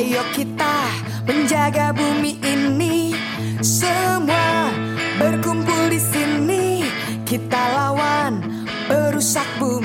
Ayo kita menjaga bumi ini. Semua berkumpul di sini. Kita lawan perusak bumi.